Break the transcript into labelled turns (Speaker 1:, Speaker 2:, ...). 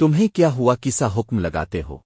Speaker 1: تمہیں کیا ہوا کسا حکم لگاتے ہو؟